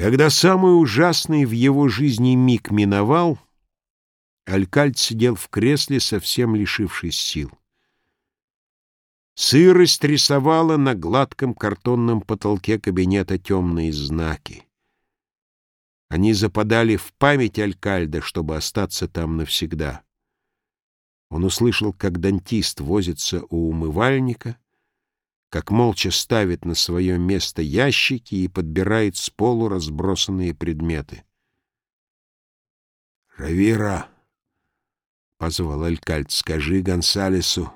Когда самый ужасный в его жизни миг миновал, Алькальд сидел в кресле, совсем лишившись сил. Сырость рисовала на гладком картонном потолке кабинета темные знаки. Они западали в память Алькальда, чтобы остаться там навсегда. Он услышал, как дантист возится у умывальника — как молча ставит на свое место ящики и подбирает с полу разбросанные предметы. «Равира!» — позвал Алькальд. «Скажи Гонсалесу,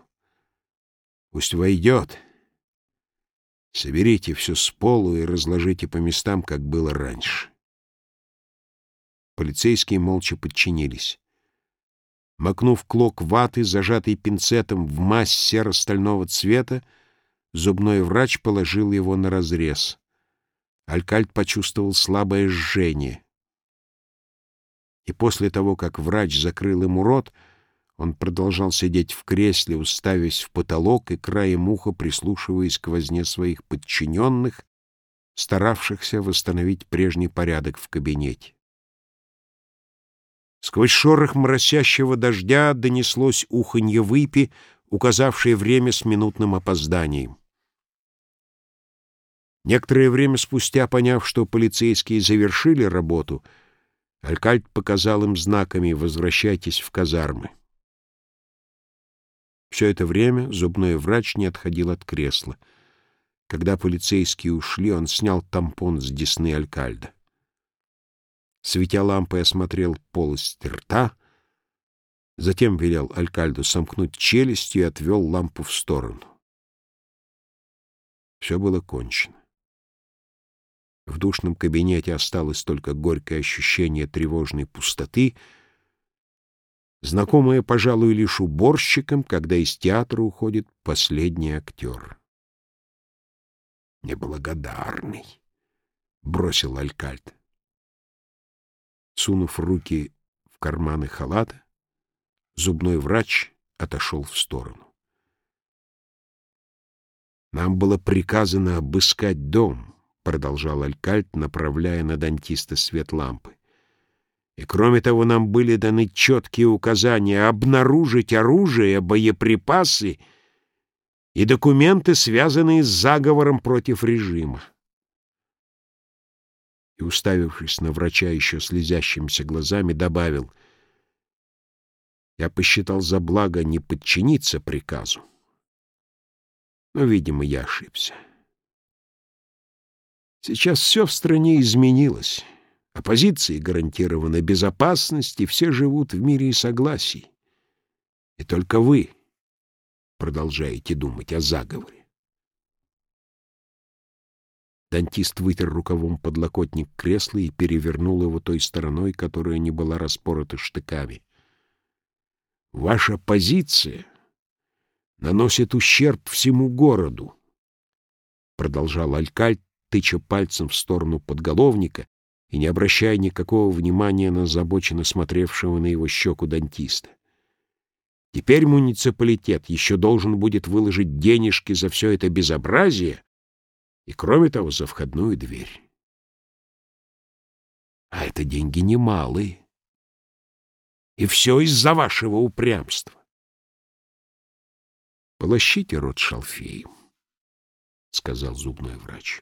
пусть войдет. Соберите все с полу и разложите по местам, как было раньше». Полицейские молча подчинились. Макнув клок ваты, зажатый пинцетом в мазь серо-стального цвета, Зубной врач положил его на разрез. Алькальд почувствовал слабое жжение. И после того, как врач закрыл ему рот, он продолжал сидеть в кресле, уставясь в потолок и краем уха прислушиваясь к возне своих подчиненных, старавшихся восстановить прежний порядок в кабинете. Сквозь шорох моросящего дождя донеслось уханье выпи, указавшее время с минутным опозданием. Некоторое время спустя, поняв, что полицейские завершили работу, Алькальд показал им знаками «Возвращайтесь в казармы». Все это время зубной врач не отходил от кресла. Когда полицейские ушли, он снял тампон с десны Алькальда. Светя лампой, осмотрел полость рта, затем велел Алькальду сомкнуть челюсть и отвел лампу в сторону. Все было кончено. В душном кабинете осталось только горькое ощущение тревожной пустоты, знакомое, пожалуй, лишь уборщикам, когда из театра уходит последний актер. «Неблагодарный», — бросил Алькальд. Сунув руки в карманы халата, зубной врач отошел в сторону. Нам было приказано обыскать дом —— продолжал Алькальт, направляя на дантиста свет лампы. «И кроме того, нам были даны четкие указания обнаружить оружие, боеприпасы и документы, связанные с заговором против режима». И, уставившись на врача еще слезящимися глазами, добавил, «Я посчитал за благо не подчиниться приказу, но, видимо, я ошибся». Сейчас все в стране изменилось. Оппозиции гарантирована безопасность, и все живут в мире и согласии. И только вы продолжаете думать о заговоре. Дантист вытер рукавом подлокотник кресла и перевернул его той стороной, которая не была распорота штыками. Ваша позиция наносит ущерб всему городу, продолжал Алькальт, тыча пальцем в сторону подголовника и не обращая никакого внимания на озабоченно смотревшего на его щеку дантиста. Теперь муниципалитет еще должен будет выложить денежки за все это безобразие и, кроме того, за входную дверь. А это деньги немалые. И все из-за вашего упрямства. Полощите рот шалфеем, — сказал зубной врач.